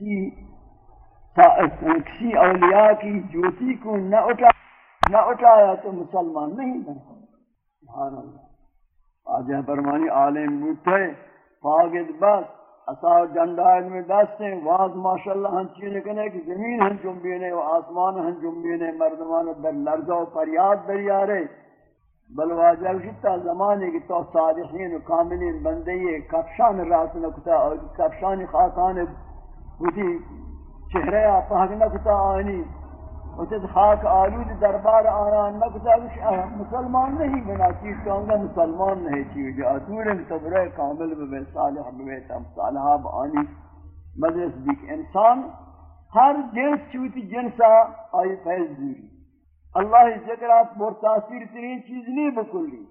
کسی کسی اولیاء کی جوتی کو نہ اٹھا نہ اٹھایا تو مسلمان نہیں بنا سبحان اللہ۔ آجہ فرمانی عالم بوتے فاگد بس۔ اصا جنڈائن میں دستے واز ماشاءاللہ ہن چینے کنے کہ زمین ہن جنبینے و آسمان ہن جنبینے مردمان در لرزہ و پریاد دریارے۔ بل واجہ شتا زمانے کی تو صالحین و کاملین بندے کفشان راس نکتا اور کفشان خاکان بودی چہرے پاک نکتا آنی. وجد خاک آلود دربار آیان نکتا مسلمان نہیں بنا چیز کہوں گا مسلمان نہیں چیز جو اتور تبرے کامل بے صالح بے تم صالحہ بآنی مجلس دیکھ انسان ہر جنس چوتی جنسا آئی فیض دوری. اللہ ذکرات بور تاثیر ترین چیز نہیں بکلی.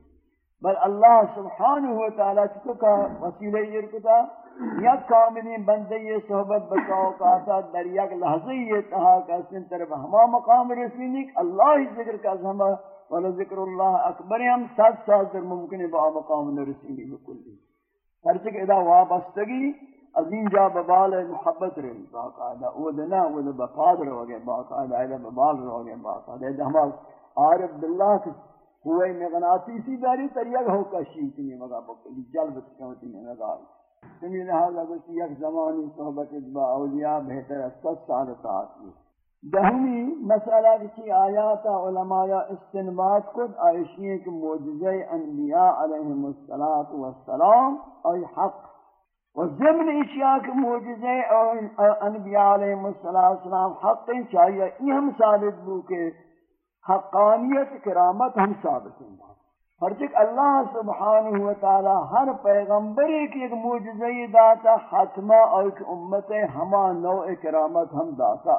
بل اللہ سبحانہ وتعالی چکو کا وسیلہ یرکتا یک کاملین بندے یہ صحبت بچاؤ کاتا در یک لحظه یہ تہا کہ سن طرف ہما مقام رسینی اللہ ہی ذکر کا ہما، ولا ذکر اللہ اکبر ہم سات سال در ممکن با مقام رسینی بکلی ہر ہرچک ادا وابستگی عظیم جا ببال محبت رہی، باقاعدہ او دنا، او بفاد رو گئے، باقاعدہ ایدہ ببال رو گئے، باقاعدہ ایدہ ہما عارف باللہ کے ہوئے مغناطیسی داری تریگ ہو کشی تنی مگا بکلی، جلب تکیوتی میں مگا سمی لہذا کچھ یک زمانی صحبت با اولیاء بہتر ست سال تاثیر دہمی مسئلہ کسی آیات علماء استنباد کد آئیشی کہ موجزہ انبیاء علیہم السلام ای حق. و ضمن اشیاء کہ موجزہ انبیاء علیہم السلام حق چاہیے یہ ہم ثابت بو کہ حقانیت کرامت ہم ثابت ہیں۔ ہر اللہ سبحانہ وتعالی ہر پیغمبر کی ایک معجزہ داتا حتما اور ایک امت ہما نوع کرامت ہم داتا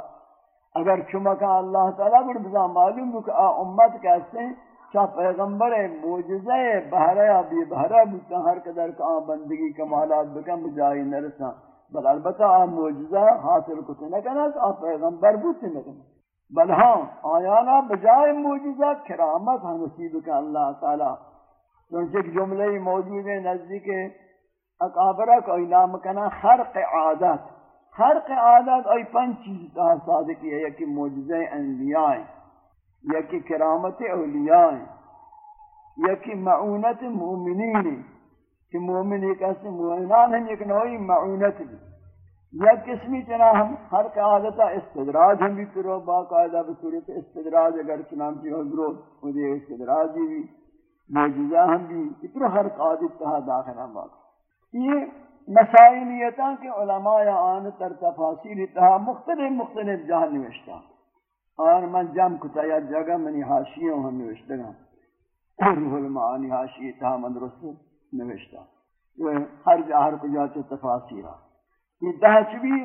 اگر چمکا اللہ تعالی بڑھ بزا معلوم کہ آ امت کیسے چاہ پیغمبر معجزہ بہرہ بھی بہرہ بتا ہر قدر کا بندگی کمالات بکم بجائی نرسا بل البتہ آ معجزہ حاصل کتے نہ کنا تو آ پیغمبر بوتے نہ کنا بل ہاں آیانا بجائے موجزہ کرامت ہم نصیب کا اللہ تعالی۔ چونچہ ایک جملے موجود ہے نزدیک اقابرہ کو نام کنا خرق عادت۔ خرق عادت ای پنچ چیز تا صادقی ہے، یکی موجزہ انبیاء، یکی کرامت اولیاء، یکی معونت مومنین۔ کہ مومن ایک ایسے مومنان ہیں، ایک نوعی معونت بھی۔ یا قسمی چنا ہم ہر قاعدتا استدراج ہم بھی کرو، باقاعدہ بصورت استدراج، اگر چنانچہ حضرو مجھے استدراجی بھی موجزہ ہم بھی اتنا ہر قاعدت تہا داخل ہم باقا یہ مسائلیتاں کے علماء آن تر تفاصیل تہا مختلف مختلف جہاں نوشتا آن من جم کتا یا جگہ منی حاشیوں ہم نوشتا گا۔ روح المعانی حاشی تہا من رسول نوشتا ہر جہاں ہر کجا چو تفاصیلہ یہ دہچوی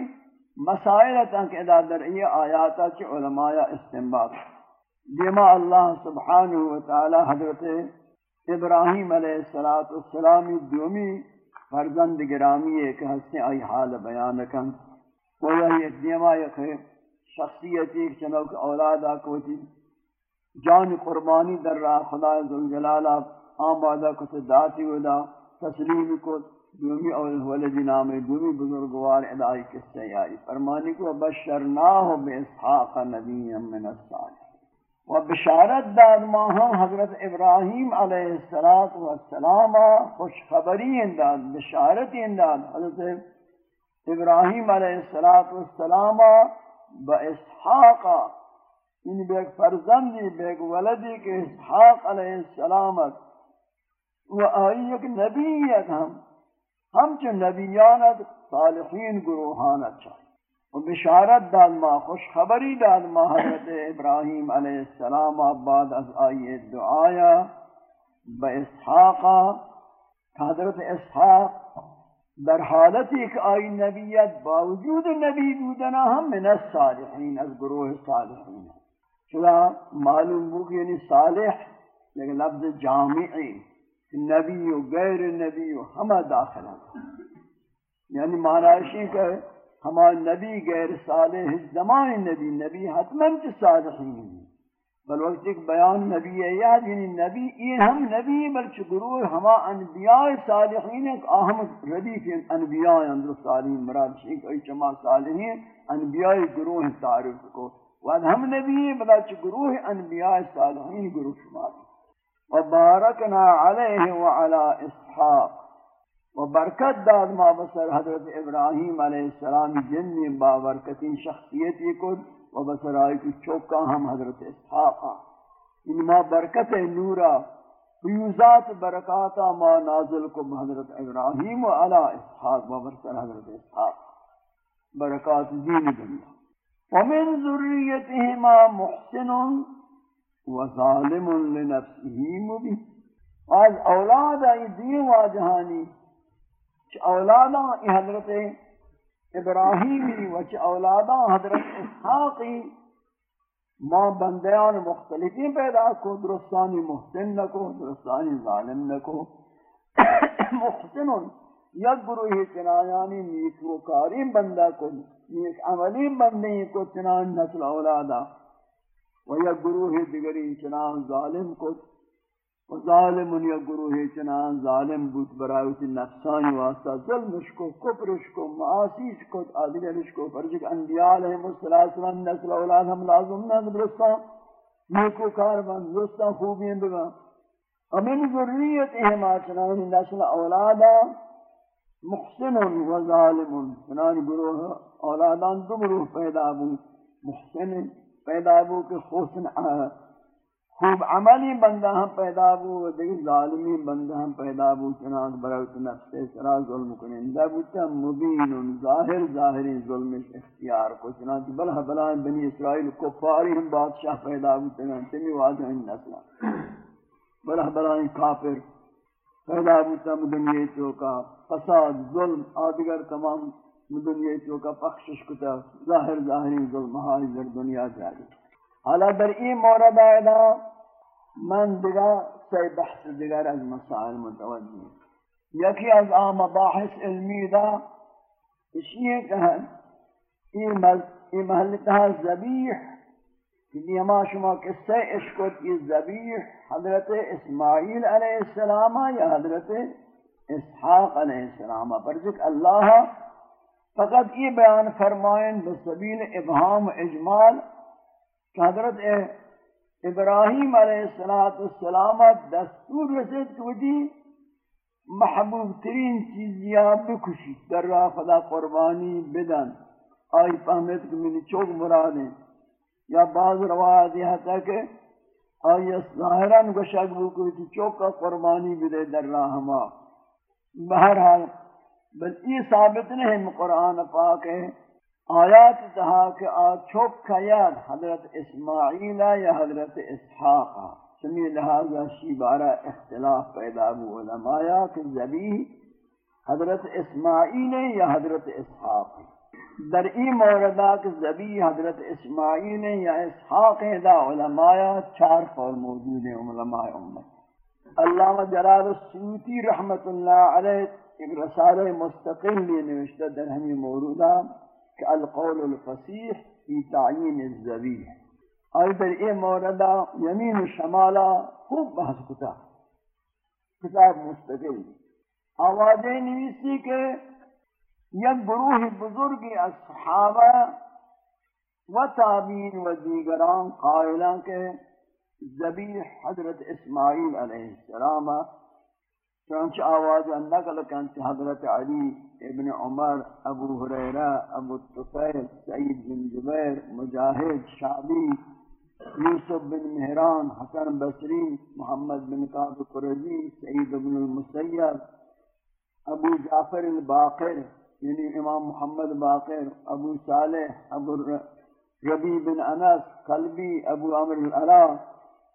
مسائل تنک ادا در یہ آیاتا چی علماء استنباد دیما اللہ سبحانہ وتعالی حضرت ابراہیم علیہ السلام دومی فرزند گرامی ایک حسن آئی حال بیان کن۔ وہ یہ دیما یک شخصیت ایک چنوک اولادا کوتی جان قربانی در راہ خدا ذوالجلالہ آمادہ کت داتی ودا، تسلیم کت۔ دومی اور ولد نام دومی بزرگوار ادائی قصے آئی فرمانی کو بشرناہ بے اسحاق نبی من الصالح و بشارت داد ماہم حضرت ابراہیم علیہ السلام خوشخبری انداد بشارت انداد. حضرت ابراہیم علیہ السلام با اسحاق یعنی ان بیک فرزندی بیک ولدی کے اسحاق علیہ السلام و آئی ایک نبیت ہم ہم چو نبیانت صالحین گروہانت چاہیے و بشارت داد ما خوش خبری داد ما، حضرت ابراہیم علیہ السلام بعد از آئی دعایا با اسحاقا حضرت اسحاق در حالتی ایک آئی نبیت باوجود نبی بودنا ہم من الصالحین از گروہ صالحین. چلا معلوم ہو کہ یعنی صالح لیکن لفظ جامعی. نبی و غیر نبی و ہمہ داخل ہیں یعنی معنی کہ ہما نبی غیر صالح زمان نبی نبی حتماً چی صالحین۔ ہیں بل وقت ایک بیان نبی یاد یعنی نبی یہ ہم نبی بلچہ گروہ ہما انبیاء صالحین ایک اہم ردیف انبیاء اندر صالحین، مراد شیخ ای چما صالحین، انبیاء گروہ تعریف کو۔ وعد ہم نبی بلچہ گروہ انبیاء صالحین گروہ شمار۔ وبارکنا علیہ وعلا اسحاق و برکت داد ما بسر حضرت ابراہیم علیہ السلام جنی بابرکتین شخصیتی کو و بسرائی کی چوکا ہم حضرت اسحاقا ان ما برکت نورا، فیوزات برکاتا ما نازل کو حضرت ابراہیم و علا اسحاق و برسر حضرت اسحاق برکات دین دنیا. ومن ذریتهما محسن و ظالم لنفسه مبین۔ آج اولاد ای دین واجہانی اولادا حضرت ابراہیمی وچ اولادا حضرت اسحاقی، ما بندیان مختلفی پیدا کو، درستانی محسن نکو، درستانی ظالم نکو۔ محسن یک گروہ چنایانی نیک و کاریم بندہ کو، نیک عملی بندی کو، چنان نسل اولادا و یک گروہ دیگری چنان ظالم کو و ظالم یا گروہ چنان ظالم بود برای برایت نفسانی واسطہ ظلمش کو، کفرش کو معاسیش کو آدگرش کو فرجک انبیاء علیہ السلام نسل اولاد ہم لازم نہ درستا نیکو کاربان درستا خوبی بگا امن ذریت اہما چنان نسل اولادا محسن و ظالم چنان گروہ اولادان دو گروہ پیدا بود محسن پیدا بود کہ خوشن خوب عملی بندہ ہم پیدا بو و دیکھ ظالمی بندہ ہم پیدا بو چنان برایت نفس سرا ظلم کنندہ بوتا مبین، ظاہر ظاہری ظلم اختیار کو۔ چنان بلہ بلہ بنی اسرائیل کفاری ہم بادشاہ پیدا بو چنان تمی واضح ان نسلہ بلہ بلہ کافر پیدا بوتا مدنی چوکا فساد، ظلم، آدگر تمام دنیا مدنی چوکا پخشش کتا، ظاہر ظاہری ظلم ہاں در دنیا جاری۔ حالا در این مورد آئیدا من دیگر سی بحث دیگر از مسائل متوجه یکی از آم مباحث علمی دا اشیئے کہن این محلتها زبیح کہ یعنی ہما شما قصہ عشقت یہ زبیح حضرت اسماعیل علیہ السلام یا حضرت اسحاق علیہ السلام، پر ذکر اللہ فقط یہ بیان فرمائیں بسبیل ابہام اجمال کہ حضرت ابراہیم علیہ السلام دستور رسید کہ دی جی محبوب ترین چیزیا بکشی، در راہ خدا قربانی بدن۔ آئی فہمت کہ منی چوک مرادیں یا بعض روایت یہ تھا کہ آئی ظاہران گشک بکشی چوک کا قربانی بدے در راہ ہما۔ بہرحال بل یہ ثابت نہیں قرآن پاک ہے۔ آیات تہا کہ آچوک کا یاد حضرت اسماعیل یا حضرت اسحاق۔ سمی لہذا شیبارہ اختلاف پیدا ہو علماء کہ زبی حضرت اسماعیل یا حضرت اسحاق۔ در ای موردہ کہ زبی حضرت اسماعیل یا اسحاق دا علماء چار قول موجود ہیں، علماء امت۔ علامہ جلال السیوطی رحمت اللہ علیہ ایک رسالہ مستقل لی نوشتہ در ہمی موردہ کہ القول الفصیح فی تعین الزبیح آئی در اے موردہ یمین و شمالا خوب بحث کتا؟ کتاب مستقل. آوازیں نویسی کہ یک گروہ بزرگی از صحابہ و تابین و دیگران قائلان کے زبیح حضرت اسماعیل علیہ السلام چونچہ آواز نقل کنت حضرت علی ابن عمر ابو حریرہ ابو الطفیل سعید بن جبیر مجاہد شعبی یوسف بن مہران حسن بصری محمد بن قاب قرضی سعید بن المسیب ابو جعفر الباقر یعنی امام محمد باقر ابو صالح ابو ربی بن انس قلبی ابو عمر العلا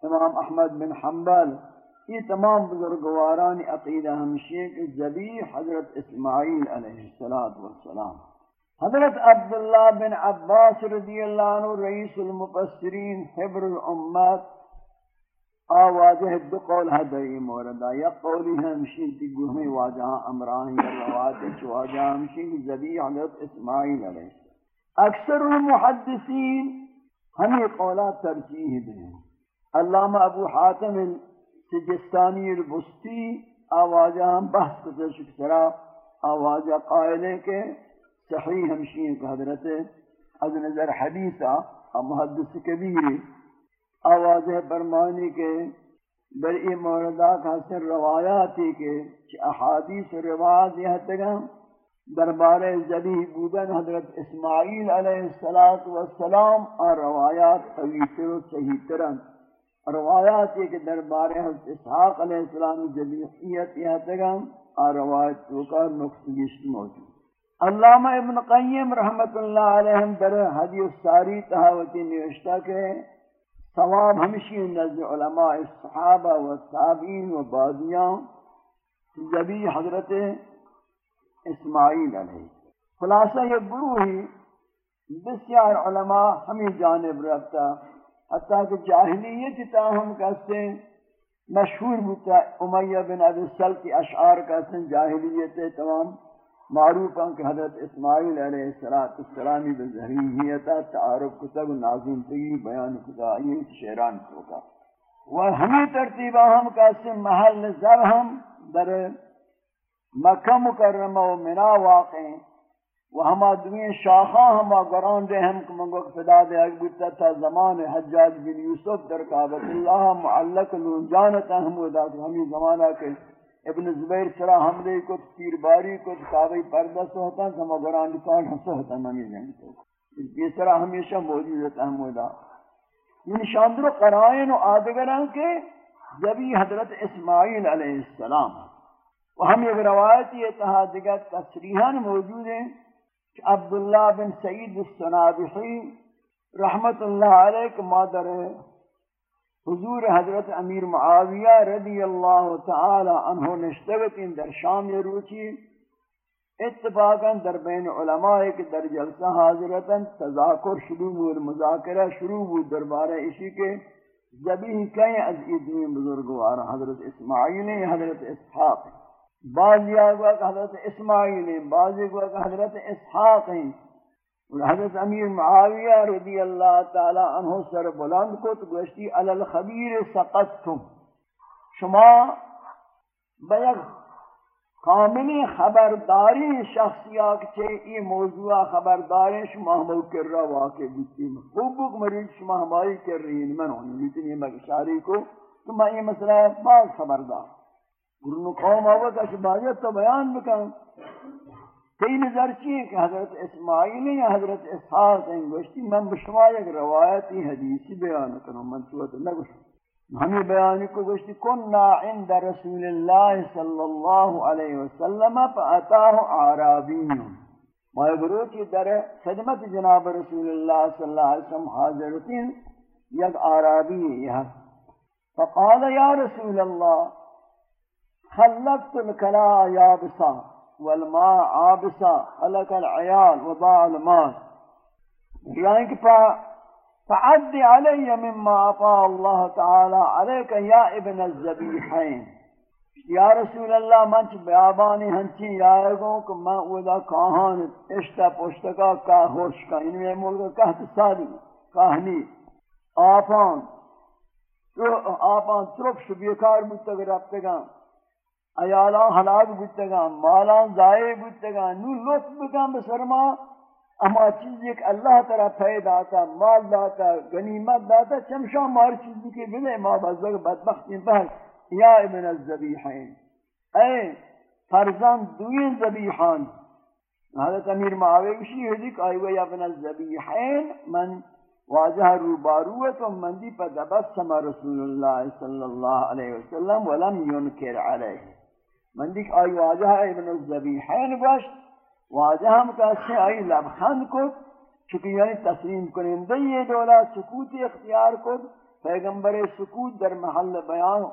امام احمد بن حنبل یہ تمام بزرگواران عقیدہ ہمشی کہ زبی حضرت اسماعیل علیہ السلام حضرت عبداللہ بن عباس رضی اللہ عنہ رئیس المفسرین حبر الامت آواجہ دو قول حدری موردہ یا قولی ہمشی تگوہمی واجہاں امراہی روایت چواجہ ہمشی زبی حضرت اسماعیل علیہ السلام۔ اکثر المحدثین ہمیں قولات ترجیح دیں۔ علامہ ابو حاتم سجستانی البستی آوازہ ہم بحث کو شکرا آوازہ قائلے کے صحیح ہمشین کہ حضرت از نظر حدیثہ محدث کبیر آوازہ برمانی کے بر ای موردات حسن روایاتی کے احادیث و روایات یہ تگم دربار زبی بودن حضرت اسماعیل علیہ السلام اور روایات قویتر و صحیح ترن۔ روایات یہ کہ دربار حضرت اسحاق علیہ السلام جبیحیت یہ تگم اور روایت تو کا نقص موجود۔ علامہ ابن قیم رحمت اللہ علیہ در حدیث ساری تحاوتی نوشتہ کے ثواب ہمشی نزد علماء الصحابہ و تابعین و بادیاں جبی حضرت اسماعیل علیہ۔ خلاصہ یہ گروہی بسیار علماء ہمیں جانب رکھتا حتیٰ کہ جاہلیت تاہم کہتے ہیں مشہور بتا امیہ بن ابی سل کی اشعار کہتے ہیں جاہلیت تمام معروف ہیں کہ حضرت اسماعیل علیہ السلامی بزہریہیتا تعارف کتب نازم تگی بیان کتا یہ شیران ہوگا و ہمیں ترتیبہ ہم کہتے ہیں محل زر ہم در مکہ مکرمہ و منا واقع ہیں و ہما دوین شاخاں ہما گران دے ہم کمانگو فدا دے اگ بودتا تا زمان حجاج بن یوسف در کعبت اللہ معلق لون جانتا ہم ودا ہمی زمانہ کے ابن زبیر سرا حملے کو تیر باری کو کعبی پردہ سوہتا ہما گران دکان ہم سوہتا ہمی جنگ تو یہ سرا ہمیشہ موجود ہے ہم ودا یہ نشاندر قرائن و آدگران کے جبی حضرت اسماعیل علیہ السلام و ہم ایک روایتی اتحادگت تصریحاً موجود ہیں عبداللہ بن سعید السنابحی رحمت اللہ علیہ کے مادر حضور حضرت امیر معاویہ رضی اللہ تعالی عنہ نشتگتین در شام روچی اتفاقا در بین علماء کے در جلسہ حاضرتا تذاکر شروع بود مذاکرہ شروع بود دربارہ اسی کے۔ جبی کئی از ادوین بزرگوار حضرت اسماعیل حضرت اسحاق بعضی آگوا کہ حضرت اسماعیل ہیں، بعضی آگوا کہ حضرت اسحاق ہیں۔ حضرت امیر معاویہ رضی اللہ تعالی عنہ سر بلند کو تو گوشتی علی الخبیر سقطتم۔ شما بیگ کاملی خبرداری شخصیات چھے ای موضوع خبرداری شما ہمو کر رہا واقع بیتی۔ خوب بک مریض شما ہمائی کر رہی ہیں من ہونی لیکن یہ مگشاری کو، تو میں یہ مسئلہ بعض خبردار۔ گرنو قوم آوت اشباہیت تو بیان بکن. کئی نظر چیئے کہ حضرت اسماعیل یا حضرت اسحاق ہیں گوشتی، من بشما یک روایتی حدیثی بیان کروں من سوات نگوشتی ہمیں بیانی کو گوشتی، کننا عند رسول اللہ صلی اللہ علیہ وسلم فاتاہ عرابین ما گروچی در خدمت جناب رسول اللہ صلی اللہ علیہ وسلم حاضرتین، یک عرابی یہ. فقال یا رسول اللہ خلقت الكلا يابسا والماء عابسا خلق العيال وضاع المال. يعني كفا فعد علي مما أعطى الله تعالى عليك يا ابن الزبيحين یا رسول اللہ منچ بیابانی ہنچی یارگوں کہ میں اودا کاہان اشتا پشتکا کا ہوش کا ان میں ملک کہت سالی کہنی آپان آپان ترک شبیکار متگر ربتگان ایالان ہلاک بودتگا مالان ضائع بودتگا نو لطف بکن بسرما اما چیز ایک اللہ ترہ پید آتا، مال داتا غنیمت داتا چمشا مار چیزی کے بلے ما بزرگ بدبختی پر یا ابن الزبیحین اے فرزان دوین زبیحان حضرت امیر معاوی کشی ہوئی کہ آئیوہ یا ابن الزبیحین من واجہ روباروت و مندی پر دبسم رسول اللہ صلی اللہ علیہ وسلم، ولم ينکر علیہ۔ من دیکھ آئی واجہ ابن الزبیحین گوشت واجہ ہم کہتے ہیں آئی لبخند کو چونکہ یعنی تسلیم کنندہ یہ دولا سکوت اختیار کو پیغمبر سکوت در محل بیان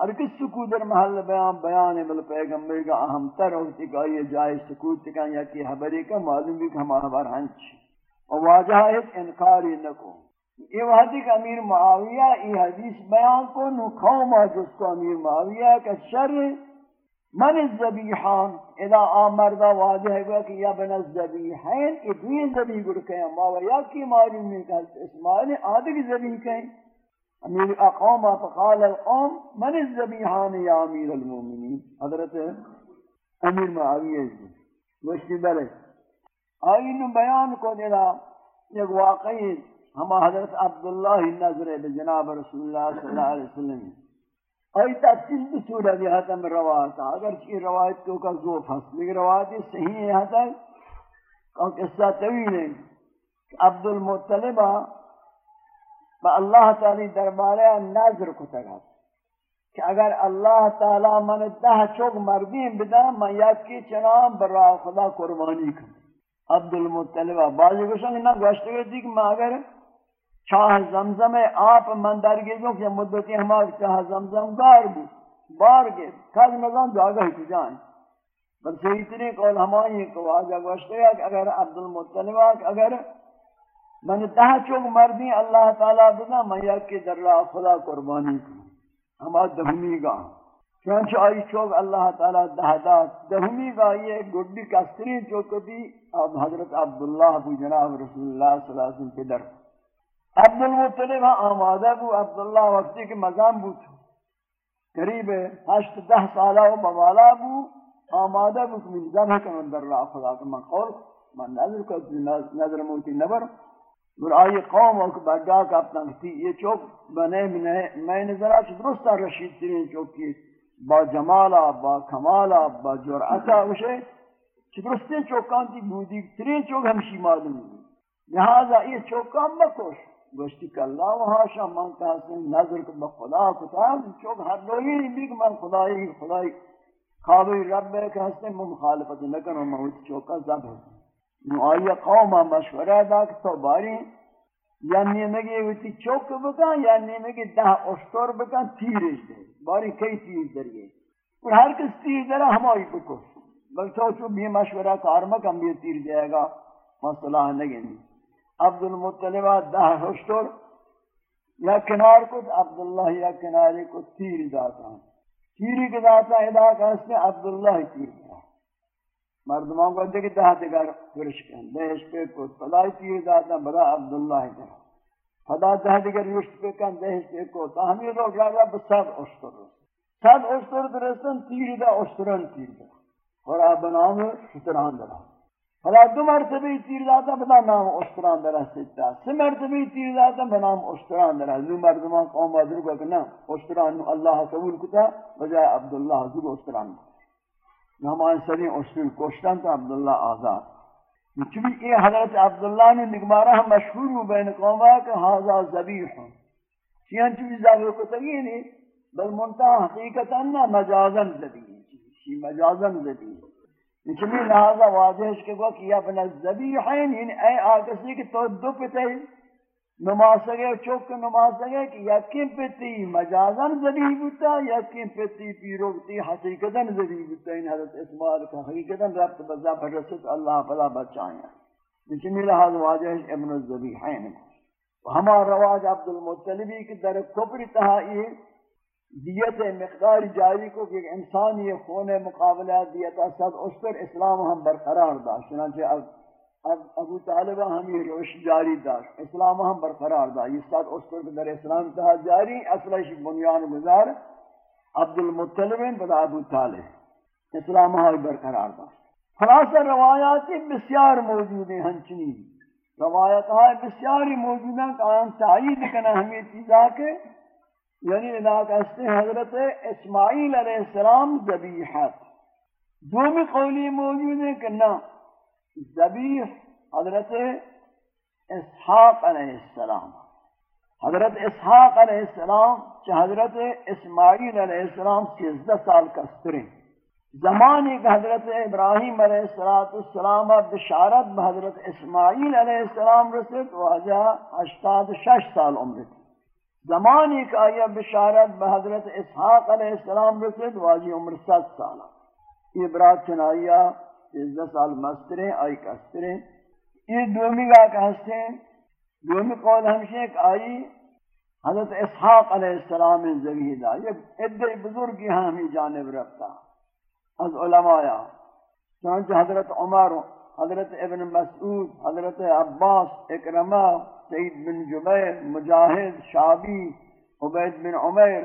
اور کس سکوت در محل بیان بیان بل پیغمبر کا اہم تر ہوتی کہ یہ جائے سکوت کا یا کہ حبری کا، معلوم بھی کہ ہم حبر ہنچ اور واجہ ایک انکاری نکو یہ وحدی کہ امیر معاویہ یہ حدیث بیان کو نو قوم جس کو امیر معاویہ کا شر من الزبیحان؟ اذا آمردہ واضح ہے کہ یا بن الزبیحین، یہ دوئی زبیح گڑ کہیں ماوا یا کی ماری میں کہتے اسماعیل آدھے کی زبیح کہیں۔ امیر اقوام فقال القوم من الزبیحان یا امیر المومنین؟ حضرت امیر معاویہ جی گوشتی بلے۔ آئین بیان کو دینا ایک واقعی ہما حضرت عبداللہ نظر بجناب رسول اللہ صلی اللہ علیہ وسلم۔ آئی تفصیل بھی بصورت یہ حتم روایت اگر چی روایت تو کا ذوف ہست لیکن روایت صحیح ہے حتم اور قصہ طویل ہے کہ عبد المطلبہ با اللہ تعالی دربارے نظر کو تگا کہ اگر اللہ تعالی من دہ چوک مردین بدا میں یکی چنام برا خدا قربانی کن عبد المطلبہ بعضی گوشن نہ گوشت گئی کہ میں اگر چاہ زمزم آپ من در گیزوں کہ مدتی ہمارے چاہ زمزم گار بود بار گئے کل نظام دعاگہ ہی جائیں۔ بل صحیح ترین قول ہمائی کو آجا گوشت گئی کہ اگر عبد المطلبہ اگر من تہ چوک مردی اللہ تعالی بنا میں یکی در راہ خدا قربانی کو ہما دہمی گا۔ چونچہ آئی چوک اللہ تعالی دہدات دہمی گا، یہ گڈی کستری چوکتی اب حضرت عبداللہ ابو جناب رسول اللہ صلی اللہ علیہ وسلم کے در۔ عبد المطلب ہاں آمادہ بو عبداللہ وقتی کے مقام بو تھو قریب ہشت دہ سالہ و بوالا بو، آمادہ بو کمی ذبح کنن در راہ خدا کا من قول، من نظر کو نظر موتی نبر۔ اور آئی قوم اور بڑا کا اپنا کہتی یہ چوک بنے میں نظرہ چھ درستا رشید ترین چوک کی با جمالا، با کمالا، با جرعتا وشے چھ درستے چوکان تی بودی ترین چوک ہمشی معلوم لہذا یہ چوکان بکوش گوشتی کہ اللہ وہاں شاہ من کہا سے نظر کو بخدا کتا چوک ہر لوگی نہیں بھی کہ من خدای خدای خوابی رب ہے کہ ہستے مخالفت نکنو موت چوکا زب ہے نو آیا قوم مشورہ دا کہ تو باری؟ یا نیمگی ویتی چوک بکن یا نیمگی ده اشتر بکن، تیرش دے باری کئی تیر در گئی اور ہر کس تیر در ہمائی بکن بلکہ تو چو بھی مشورہ کارمک ہم بھی تیر دے گا مسئلہ نگنی عبد المطلبہ ده اشتر یا کنار کو عبداللہ، یا کنارے کو تیر داتا تیری کے داتا ادا کا اس نے عبداللہ تیر داتا مردمان کو دیکھ دہا دیگر فرش کن دہش پہ کت فلائی تیر داتا بدا عبداللہ در فدا دہا دیگر یشت پہ کن دہش پہ کت ہمیں لوگ لگا بساد اشتر ساد اشتر درستن تیر دا اشتران تیر دا۔ اور آپ بنام شتران درہ فلا دو مرتبی تیر داتا بدا نام اشتران درہ ستا سی مرتبی تیر دادن داتا بنام اشتران درہ دو مردمان قوم بادر کو کہ نا اشتران اللہ قبول کتا بجائے عبداللہ دو اشتران درہ ہمارے سری اصول کوشتن تو عبداللہ آزاد چونکہ یہ حضرت عبداللہ نے نگمارا ہم مشہور ہوں بین قومہ کہ حاضر زبیح ہوں چیہاں چوی ظاہر کو تگی نہیں بل منتہا حقیقتا نا مجازن زبیح شی مجازن زبیح چمی لہذا واضح ہے کہ وہ کہ ابن الزبیحین یعنی اے آگسی کہ تو دو پتے نماز سگے چوک نماز سگے کہ یقین پتی مجازن زبی بوتا یقین پتی پیروکتی حقیقتاً زبی بوتا ان حضرت اسماعیل کا حقیقتاً ربط بزا پر رسط اللہ فلا بچائیں جسمی لحاظ واجہ ابن الزبی حین ہما رواج عبد المطلبی کی در کفر تہائی دیت مقدار جاری کو کہ انسان یہ خون مقابلہ دیتا صد اشتر اسلام ہم برقرار دا چنانچہ ابو طالبہ ہمیں روش جاری دار اسلام ہم برقرار دا یہ اس پر در اسلام تہا جاری اصلش بنیان گزار عبد المطلبین بدا ابو طالب، اسلام ہم برقرار دا خلاصہ روایات بسیار موجود ہیں ہنچنی روایت ہے بسیاری موجود ہیں کہ آن تائید کنا ہمیں چیزا کے یعنی علاقہ اس حضرت اسماعیل علیہ السلام ذبیحت دومی قولی موجود ہیں کہ نہ، ذبیح حضرت اسحاق علیہ السلام۔ حضرت اسحاق علیہ السلام چہ حضرت اسماعیل علیہ السلام سیزدہ سال کا سترین زمانی کہ حضرت ابراہیم علیہ السلام بشارت بحضرت اسماعیل علیہ السلام رسد واجہ اشتاد شش سال عمر تھی۔ زمانی کہ آیا بشارت بحضرت اسحاق علیہ السلام رسد واجی عمر ست سالہ یہ برات چنائیہ سیزدہ سال مستریں آئی کستریں یہ دومی گا کہستے ہیں دومی قول ہمشہ ایک آئی حضرت اسحاق علیہ السلام زویدہ یہ ادھر بزرگی ہاں ہمیں جانب رکھتا. از علماء چانچہ حضرت عمر حضرت ابن مسعود، حضرت عباس، اکرمہ سید بن جبیر، مجاہد شابی عبید بن عمیر،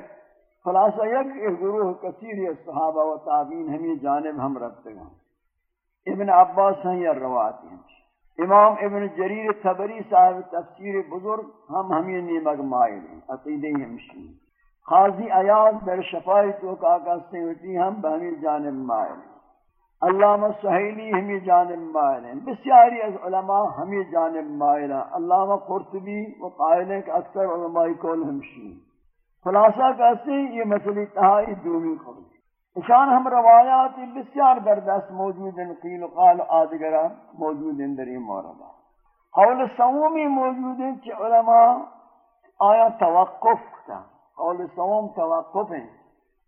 خلاصہ یک گروہ کثیر صحابہ و تابعین ہمیں جانب ہم رکھتے ہیں۔ ابن عباس ہیں یا روایت ہیں۔ امام ابن جریر تبری صاحب تفسیر بزرگ، ہم ہمیں نیمک مائل ہیں عقیدہ ہمشی خاضی ایاز در شفائی تو کاکا سے ہوتی ہم بہمی جانب مائل ہیں۔ علامہ سہیلی ہمیں جانب مائل ہیں بسیاری از علماء ہمیں جانب مائل ہیں علامہ قرطبی و قائل ہیں کہ اکثر علماء کول ہمشی خلاصہ کہتے ہیں یہ مسئلہ تہائی دومی قبل اشان ہم روایات بسیار بردست موجود ہیں قیل قال آدگرہ موجود ہیں در یہ موردہ قول سومی موجود ہیں کہ علماء آیا توقف کتا قول سوم توقف ہیں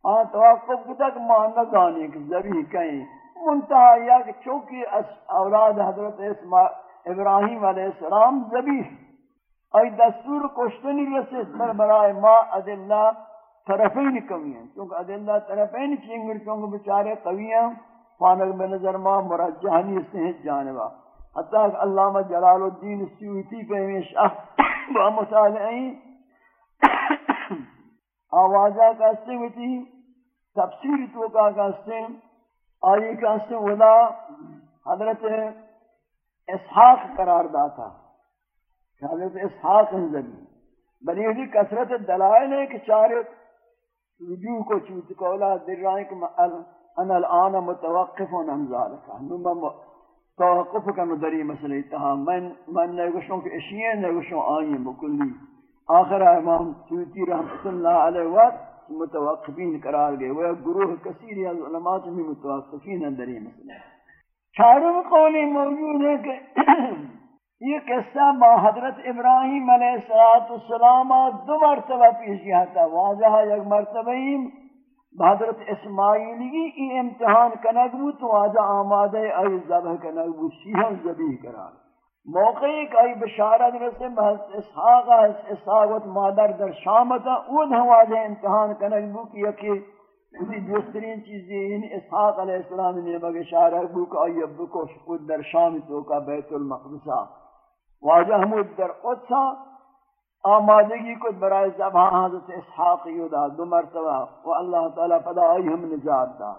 آیا توقف کتا کہ معنی گانے کہ ذریح کہیں منتہا یا کہ چونکہ اولاد حضرت ابراہیم علیہ السلام ذبیح ای دستور کشتنی رسید بر برائے ما ادلہ طرفین قوی ہیں۔ چونکہ ادلہ طرفین چینگر چونکہ بچارے قوی ہیں۔ فانق بنظر ما مرجحانی سے جانبا حتیٰ کہ علامہ جلال الدین سیوتی پہ ہمیشہ با مطالعین آوازہ کا سنگتی تفسیر تو کا کا سنگ آئی کا سے ودا حضرت اسحاق قرار داتا حضرت اسحاق انزلی بلی ہوئی کثرت دلائل ہے کہ چارت رجوع کو چوت کولا در رائے کہ انا الان متوقف و نمزالکا نمم توقف کا ندری مسئلہ اتہا من من نگوشوں کہ اشیئے نگوشوں آئیں بکلی۔ آخر امام سویتی رحمت اللہ علیہ وقت متوقفین قرار گئے وہ گروہ کثیر از علماء میں متوقفین اندر یہ مسئلہ۔ چاروں قولی موجود ہے کہ یہ قصہ با حضرت ابراہیم علیہ السلام دو مرتبہ پیش کیا تھا۔ واضح یک مرتبہ ہی حضرت اسماعیلی کی امتحان کنگو تو واضح آمادہ ای ذبح کنگو شیحا زبیح قرار۔ موقعی کہ ای بشارت رسے بحث اسحاق اسحاقت مادر در شامتا، اون ہواجہ امتحان کنک بو کی یکی اسی دوسترین چیزی ان یعنی اسحاق علیہ السلام نے بگے شارح بو کہ ای ابو کو شکود در شام تو کا بیت المقدسہ۔ واجہ حمود در قدسہ آمادگی کو برائے زبان حضرت اسحاق یودا دو مرتبہ، و اللہ تعالی پدا آئی ہم نجات دا۔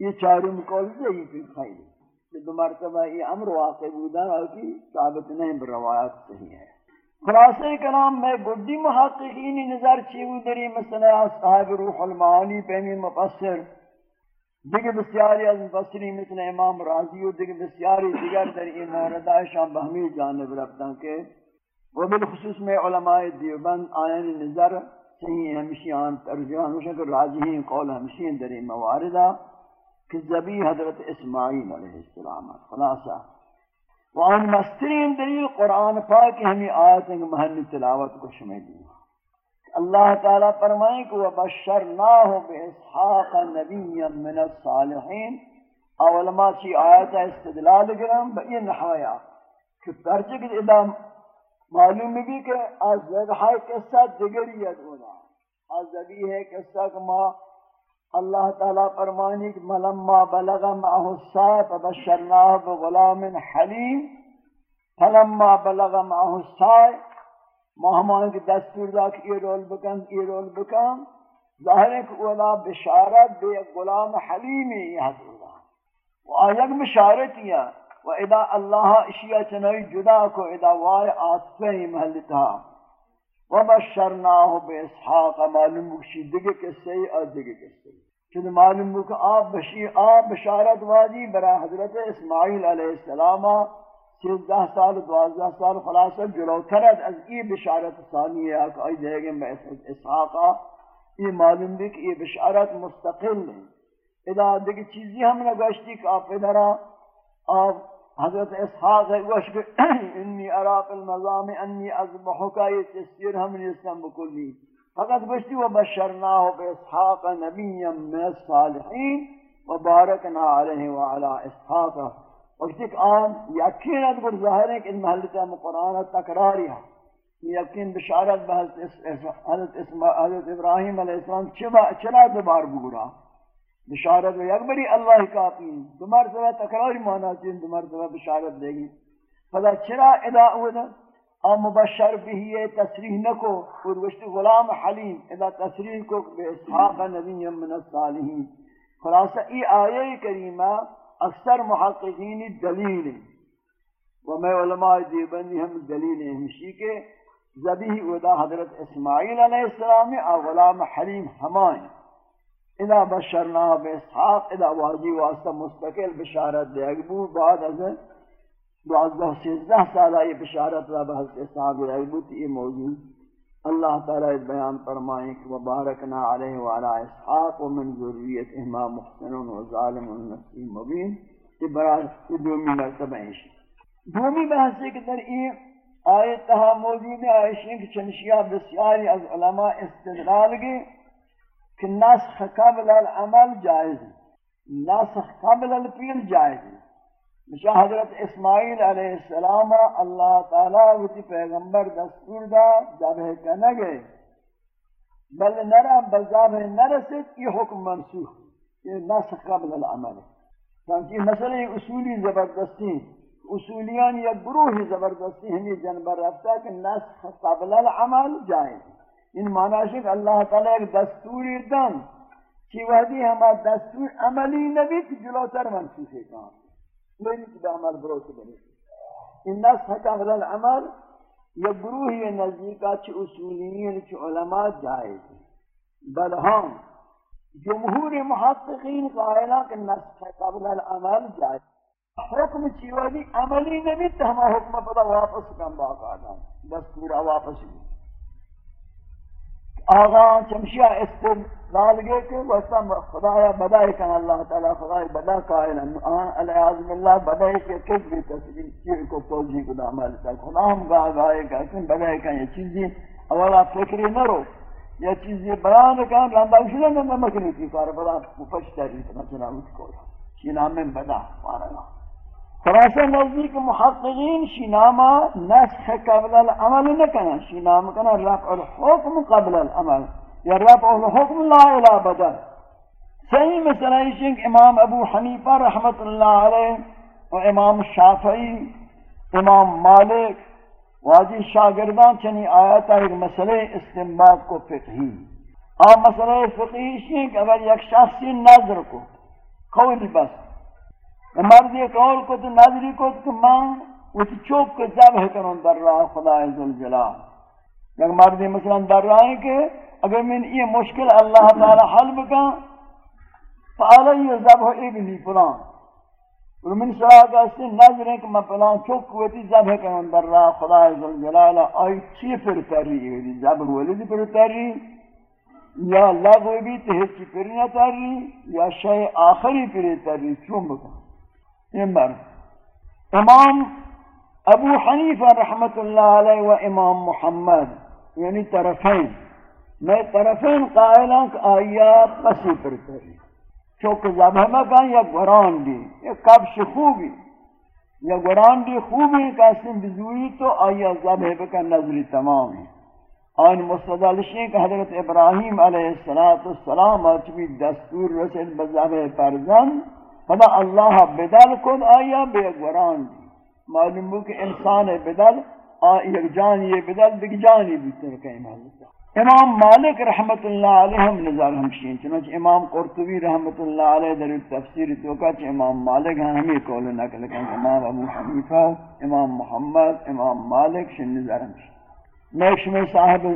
یہ چاروں مقول سے ہی خیلی۔ کہ دو مرتبہ یہ امر واقع بودن اور کی ثابت نہیں بروایات صحیح ہے۔ خلاصہ کلام میں گڈی محققینی نظر چیو دری مسئلہ صاحب روح المعانی پہمی مفسر۔ دیگر بسیاری از مفسری مثل امام راضی و دیگر بسیاری دیگر در این موردہ شام بہمی جانب رفتن کے وہ بالخصوص میں علماء دیوبند آئین نظر صحیح ہمشی آن ترجیحان وشکر راضی ہیں، قول ہمشی ہیں در این مواردہ کہ زبی حضرت اسماعیل علیہ السلام خلاصہ۔ وان مسترین دلیل قرآن پاک ہمیں آیت ہیں تلاوت کو شمع دی اللہ تعالیٰ فرمائیں کہ وَبَشَّرْنَاهُ بِإِسْحَاقَ نَبِيًّا مِنَ الصَّالِحِينَ۔ اولما چی آیت استدلال گرم بئی نحویا کہ پرچک ادا معلوم بھی کہ از ذبح قصہ دگریت ہونا از ذبی ہے قصہ کہ ما اللہ تعالیٰ فرمانی کہ ملما بلغ معه الساعة فبشرناه بغلام حلیم فلما بلغ معه الساعة مہمان کی دستور دا کہ یہ رول بکن، یہ رول بکن۔ ظاہر ہے کہ اولا بشارت، بے غلام حلیمی یہ حضور۔ و آیت بشارت یا و ادا اللہ اشیاء چنوی جدا کو ادا وائے آسفہ محلتہ وبشرناه باسحاق معلوم بکشی دیگه کسی اور دیگه کسی چون معلوم بک آپ بشی آپ بشارت واجی برا حضرت اسماعیل علیہ السلام سیزدہ سال دوازدہ سال خلاصہ جلو کرد از ای بشارت ثانی ہے کہ آئی دے گے میں اسحاقا یہ معلوم بھی کہ یہ بشارت مستقل. ہے ادا دیکھ چیزی ہم نے گوشتی کہ آپ ادھرا آپ حضرت اسحاق ہے گوش کہ انی اراق المظام، انی ازبحکا یہ تسیر ہم نے اسلام بکلی۔ فقط گوشتی و بشرناہ باسحاق نبیا من الصالحین و بارکنا علیہ وعلا اسحاق۔ وقت ایک آن یقین ادگر ظاہر ہے کہ ان محلتا قرآن تکراری ہے۔ یقین بشارت بحضرت حضرت ابراہیم علیہ السلام چلا دوبار بگڑا بشارت و یک بری اللہ کافی دو مرتبہ تکراری مانا چین دو مرتبہ بشارت دے گی. فلا چرا ادا اودا ام مبشر بھی یہ تصریح نکو. پروشت غلام حلیم اذا تصریح کو بے اسحاق نبی من الصالحین. خلاصہ، ای آیے کریمہ اکثر محققین دلیل ہیں. ومیں علماء دیبندی ہم دلیل ہیں ہمشی کے. زبیح ادا حضرت اسماعیل علیہ السلام اور غلام حلیم ہمائیں. اذا بشرنا باسحاق اذا واجی واسطہ مستقل بشارت دے اگبو بعد از دوازدہ، سیزدہ سالہ یہ بشارت را بحث اسحاق دے اگبو تی یہ موضوع اللہ تعالیٰ اس بیان فرمائیں کہ وبارکنا علیہ وعلا اسحاق ومن ذریت احما محسن و ظالم و نسی مبین یہ برای یہ دومی مرتبہ ہیں دومی بحثی کہ در یہ آیت تہا موجود ہے آئیشیں کہ چنشیہ بسیاری از علماء استدلال گئے کہ نسخ قبل العمل جائز ہے۔ نسخ قبل الفعل جائز ہے۔ مشاہ حضرت اسماعیل علیہ السلام اللہ تعالیٰ وتی پیغمبر دستور دا ذبح کرنے گئے، بل نرا بذبح نرسد یہ حکم منسوخ یہ نسخ قبل العمل ہے۔ کیونکہ مسئلہ اصولی زبردستی اصولیان یا گروہ زبردستی ہمیں جنبر رفتا کہ نسخ قبل العمل جائز ہے۔ ان معنی ہے کہ اللہ تعالی ایک دستوری دن چی وحدی ہما دستور عملی نبی کی جلوتر منسوخ ہے کام نہیں کہ عمل بروت بنے ان نسخ قبل العمل یا گروہ یہ نزدیکا چی اصولیین چی علماء جائز ہیں بل ہم جمہور محققین قائلہ کہ نسخ قبل العمل جائز حکم چیوانی عملی نبی تو ہما حکم پدا واپس کم باقا آدم دستورا واپس بھی آغا چمشیہ اس استدلال گئے کہ وستا خدایا بدائی کن اللہ تعالی، خدای بدا قائل آن علیہ عظم اللہ بدائی کے کس بھی تصویر چیر کو توجی کو دعمال تا خدا ہم گاہ گائے گا، کن بدائی کن، یہ چیزی اولا فکری نہ رو۔ یہ چیزی بیان کن لندہ اشنے میں مکنی تھی کار بدا مفشتہ مفشتری مثلا اس کو۔ چینا میں بدا مارا گا نزدیک محققین شیناما نسخ قبل العمل نکنا شینام کنا رفع الحکم قبل العمل. یا رفع الحکم لا الى بدل صحیح مسئلہ ہے امام ابو حنیفہ رحمت اللہ علیہ و امام شافعی، امام مالک، واجی شاگردان چنی آیتا ایک مسئلہ استنباد کو فقہی. آپ مسئلہ فقہی ہے اگر یک شخصی نظر کو قول بس مرد یہ قول کو تو نظری کو تو مان اس چوک کو ذبح کروں در راہ خدا ذوالجلال یک مرد مثلا در راہ ہے کہ اگر من یہ مشکل اللہ تعالی حل بکا فعلی ذبح ابنی فلان. اور من صلاح کا اس سے نظر ہے کہ میں فلان چوک کو تی ذبح کروں در راہ خدا ذوالجلال آئی چی پر تری ہے یعنی ذبح ولدی پر تری یا لغو بھی تہچی پر نہ تری یا شے آخری پر تری؟ چون بکا امر امام ابو حنیفہ رحمت اللہ علیہ و امام محمد یعنی طرفین۔ میں طرفین قائلوں کہ آیات قسی پر کری۔ چونکہ زبہمہ کا یا گران دی یا کبش خوبی۔ یا گران دی خوبی کاسم بزوری تو آیا زبہ کا نظری تمام ہے آن مستدلشیں کہ حضرت ابراہیم علیہ السلام آچوی دستور رسل بزبہ پرزن۔ فدا اللہ بدل کن آیا بے گوران معلوم ہو کہ انسان بدل آیا جان، یہ بدل دیکھ جانی بھی ترکہ محلتا امام مالک رحمت اللہ علیہ ہم نظر ہمشین چنانچہ امام قرطبی رحمت اللہ علیہ در تفسیر توقع چھ امام مالک ہیں، ہمیں قول نقل کریں امام ابو حنیفہ، امام محمد، امام مالک شن نظر ہمشین میں شمی صاحب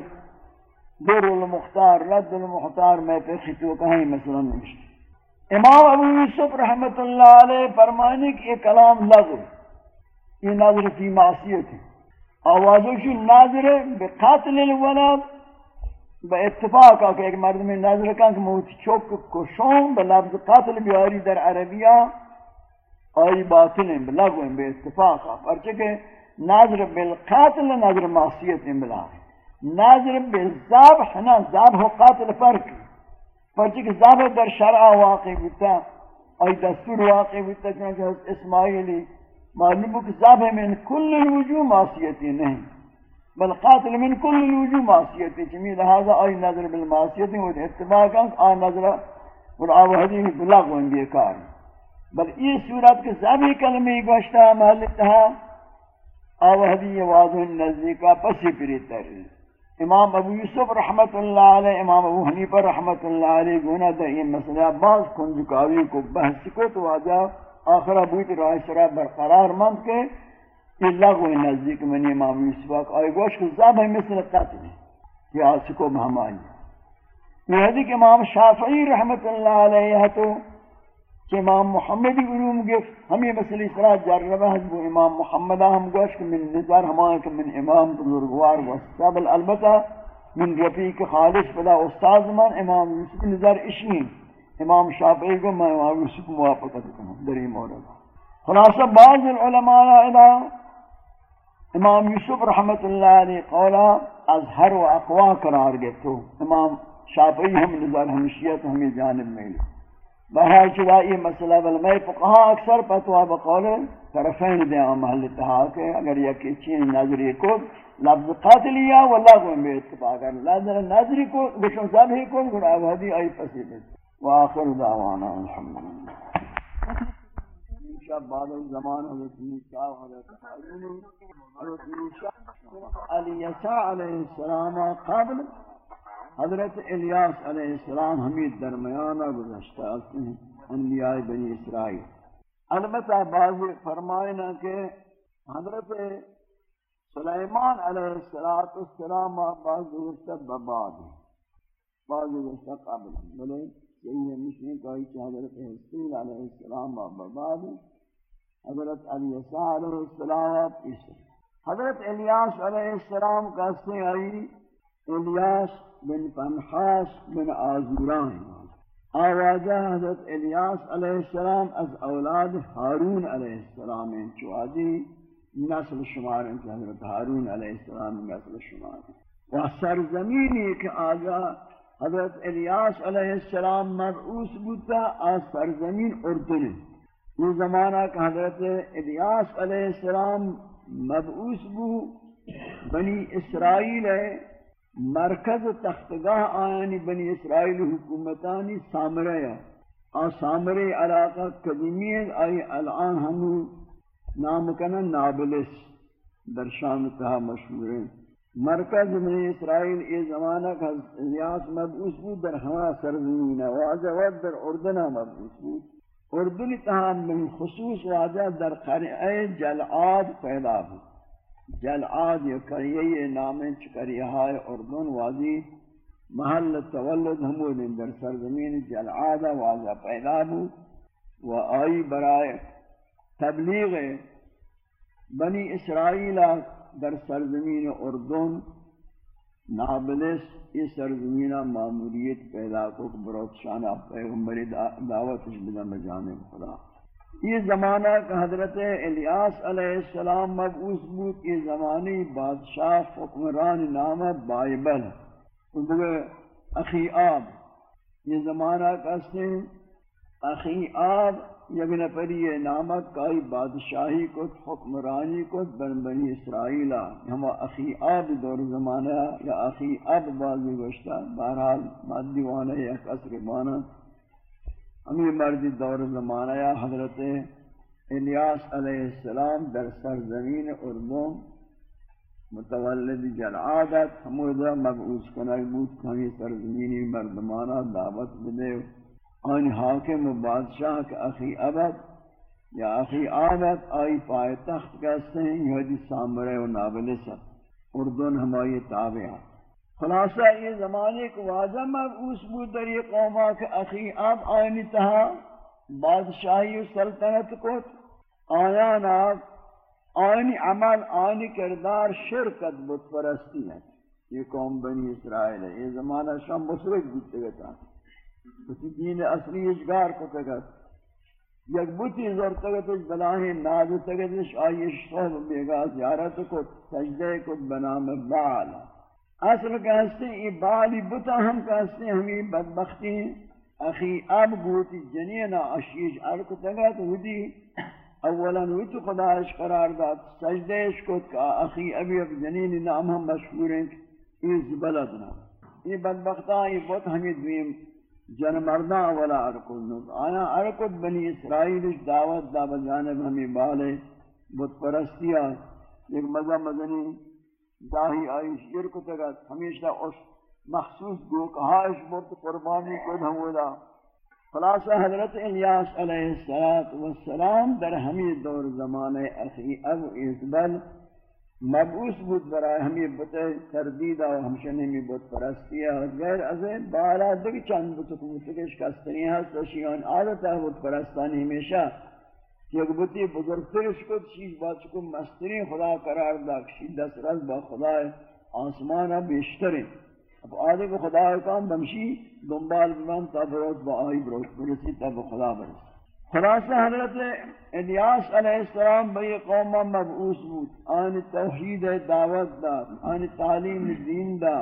دور المختار، رد المختار میں پر خطوقہ ہیں مثلا نمشین امام ابو یوسف رحمت اللہ علیہ فرمانے کہ یہ کلام لغو یہ نظر فی معصیت ہے۔ آوازوں کی ناظر بقاتل الولد با اتفاق کہ ایک مرد میں نظر کن کہ موت چوک کشون بلفظ قاتل بیاری در عربیہ آئی باطل ہیں بلغو ہیں، بے اتفاق پرچہ کہ نظر بالقاتل نظر معصیت ہیں، بلا۔ نظر بالزابح نا زابح و قاتل فرق۔ ہے پرچہ کہ ضابط در شرع واقع بودتا ای دستور واقع بودتا، چنانچہ حضرت اسماعیلی معلوم کہ ضابط من کل الوجوہ معصیتی نہیں، بل قاتل من کل الوجوہ معصیتی، چمی لہذا ای نظر بالمعصیتی و اتباقا آئی نظر والآو حدیث بلغ ان بیکار بل یہ صورت کے ضابط کلمی گوشتا محل اتحا آوہدی واضح نزدیکا پسی پری تحریر امام ابو یوسف رحمت اللہ علیہ، امام ابو حنیفہ رحمت اللہ علیہ گونا دا یہ مسئلہ بعض کنجکاوی کو بحث کو تو آجا آخر ابویت رائے سرا برقرار مند کے یہ لغو نزدیک منی امام یوسف آکھ آئی گوش کو زاب ہے مثل قتل یہ آسکو مہمانی یہ حدیث امام شافعی رحمت اللہ علیہ تو کہ امام محمد علوم گفت، ہمیں مسئلہ اسرا جربہ حضب امام محمد ہم گوش کہ من نظر ہمائے کہ من امام بزرگوار و استابل البتہ من رفیق خالص پدا استاذ من امام یوسف نظر اشین امام شافعی کو میں امام یوسف موافقت کروں دری مورد خلاصہ، بعض العلماء الى امام یوسف رحمت اللہ علیہ قولا از ہر و اقوا قرار گئے تو امام شافعی ہم نظر ہمشیت ہمیں جانب میں لیے بہر چلا یہ مسئلہ بل میں فقہا اکثر پتوا بقول طرفین دے محل تہا کہ اگر یہ چین نظری کو لفظ قاتلیا واللہ کو میں اتفاق ہے لازر نظری کو بشن صاحب ہی کو گناہ وحدی آئی پسید واخر دعوانا الحمدللہ شب بعد الزمان حضرت موسیٰ حضرت حضرت موسیٰ علیہ السلام قابل حضرت الیاس علیہ السلام ہمیں درمیانہ گزشتہ ہیں، انبیاء بنی اسرائیل۔ البتہ بعض فرمائنا کہ حضرت سلیمان علیہ السلام بعض گزشتہ بباد ہیں، بعض گزشتہ قابل ہیں۔ بلے یہی مشنی کہی کہ حضرت حسین علیہ السلام بباد ہیں، حضرت علیہ السلام پیسر حضرت الیاس علیہ السلام کا سے آئی الیاس بن پنخاس بن آزوران آوازہ حضرت الیاس علیہ السلام از اولاد حارون علیہ السلام چوادی نسل شمار ہیں حضرت حارون علیہ السلام نسل شمار ہیں و سرزمینی کہ آجا حضرت الیاس علیہ السلام مبعوث بوتا آج سرزمین اردن. یہ زمانہ کہ حضرت الیاس علیہ السلام مبعوث بو بنی اسرائیل ہے مرکز تختگاہ آیانی بنی اسرائیل حکومتانی سامرہ ہے اور سامرہ علاقہ قدیمی ہے، آئی الان ہمو نام کنا نابلس در شام تہا مشہور ہیں۔ مرکز بنی اسرائیل یہ زمانہ کا ریاض مبعوث بود، در ہما سرزمین ہے واضح وقت در اردنہ مبعوث بود۔ اردنی تہا من خصوص واضح در قرعہ جلعاد پیدا بود۔ جلعاد یا کریه نام چکریه اردن وادی محل تولد ہمود در سرزمین جلعاد واضح پیدا بود و آئی برای تبلیغ بنی اسرائیل در سرزمین اردن، نابلس یہ سرزمینہ معمولیت پیدا کو بروت شانہ پیغمبری دعوتش بدن بجانب خدا۔ یہ زمانہ کا حضرت الیاس علیہ السلام مبعوث بود یہ زمانی بادشاہ حکمران نام بائبل اخی آب۔ یہ زمانہ کا سن اخی آب یک نفری نامت کائی بادشاہی کو، حکمرانی کو بن بنی اسرائیلہ ہم اخی آب دور زمانہ یا اخی آب بازی گوشتا بہرحال مادی وانا یا کسر بانا ہمیں مرد دور زمانہ یا حضرت الیاس علیہ السلام در سرزمین اردن متولد جلعادت ہمودہ مبعوث کنک بود ہمیں سرزمینی مردمانہ دعوت بدے آن حاکم و بادشاہ کے اخی عبد یا اخی عابد آئی پائے تخت کہتے ہیں، یہودی سامرے و نابلست اردن ہمائی تابعات خلاصہ، یہ زمانے کو واضح مبعوث بود در یہ قومہ کے اخی اب آئینی تہا بادشاہی و سلطنت کو آیان آپ آئینی عمل، آئینی کردار شرکت بت پرستی ہے یہ قوم بنی اسرائیل ہے یہ زمانہ شام مسرک بودتے گتا اسی دین اصلی اجگار کو تگت یک بوتی زور تگتش بلاہی نادو تگتش آئیش صحب بیگا زیارت کو سجدے کو بنام بعلا اصل کہستے ہیں، یہ بالی بتا ہم کہستے ہیں ہمیں بدبختی اخی، اب گوتی جنینا اشیج ارک تگا تو ہوتی اولا ہوتی خدایش قرار داد سجدہش کو کہ اخی ابی اب جنین نام ہم مشہور ہیں اس بلدنا یہ بدبختہ یہ بہت ہمیں دویم جن مردہ اولا ارکل آیا ارکت بنی اسرائیل دعوت دا بجانب ہمیں بالے بت پرستیہ ایک مزہ مزنی داہی آئی شیر تگت ہمیشہ اس مخصوص گو کہا مرد قربانی کو دھمودا خلاصہ حضرت الیاس علیہ السلام در ہمیں دور زمانے اخی اب ازبل مبعوث بود برای ہمیں بتے تردید و ہمشنی میں بت پرستی ہے۔ غیر از بالا دیکھ چند بت کمتکش کستنی ہے سشیان عادت ہے بت پرستانی ہمیشہ یک بتی بزرگترش کو چیز بات کو مستری خدا قرار دا، کشی دس رز با خدا آسمان بیشترین اب آدھے کو خدا کام بمشی، دنبال بمان تا بروت با آئی بروت، برسی تا با خدا برسی۔ خلاصہ حضرت الیاس علیہ السلام بھئی قوم مبعوث بود۔ آن توحید دعوت دا آن تعلیم دین دا،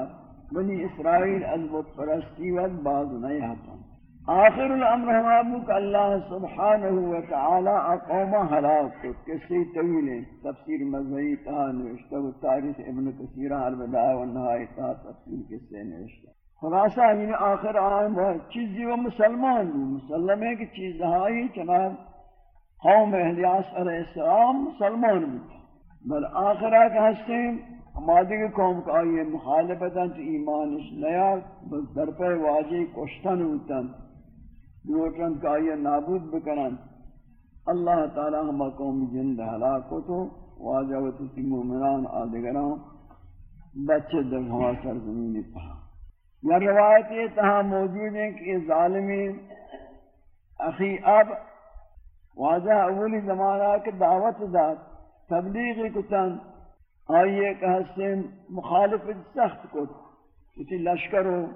بنی اسرائیل از بود پرستی و باز نہیں آتا آخر الامر ہم ابو کہ اللہ سبحانہ و تعالی قوم ہلاک کو کسی طویل ہے تفسیر مذہبی تا نوشتہ و تاریخ ابن کثیر الوداع و نہائی تا تفسیر کسی نوشتہ۔ خلاصہ یعنی آخر آئیں وہ چیزی و مسلمان بھی مسلم ہے کہ چیز ہائی چنان قوم احلیاس علیہ السلام مسلمان بھی بل آخر آئے کہ ہستے ہمادی کے قوم کا آئیے مخالفتاں چی ایمانش نیا بس در پہ واجی کشتن ہوتاں لوٹن کا یہ نابود بکنن اللہ تعالی ہم قوم جند ہلاک تو، واجہ و تی مومنان آدگران بچے در ہوا سرزمین پا۔ یا روایت یہ تہا موجود ہے کہ ظالمی، اخی اب واجہ اولی زمانہ کے دعوت داد تبلیغی کتن، آئیے کہ حسن مخالفت سخت کو کسی لشکر ہو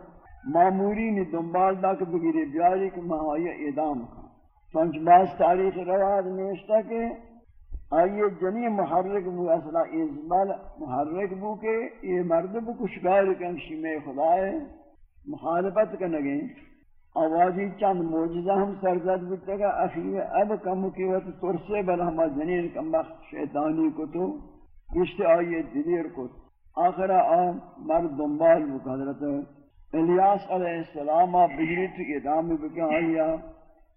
معموری نے دنبال دا کہ بگیری بیاری کہ میں آئیے اعدام کا۔ پنچ باز تاریخ رواد نوشتا کہ آئیے جنی محرک بو، اصلا ازمال محرک بو کہ یہ مرد بو کشگار کنشی میں خدا ہے، مخالفت کنگیں آوازی چند موجزہ ہم سرزد بکتا کہ اخیر اب کم کی وقت ترسے بل ہما جنین کم بخت شیطانی کو تو گشت آئیے دلیر کو آخر آم مرد دنبال بو، حضرت الیاس علیہ السلام بجری تو ادام بکا آیا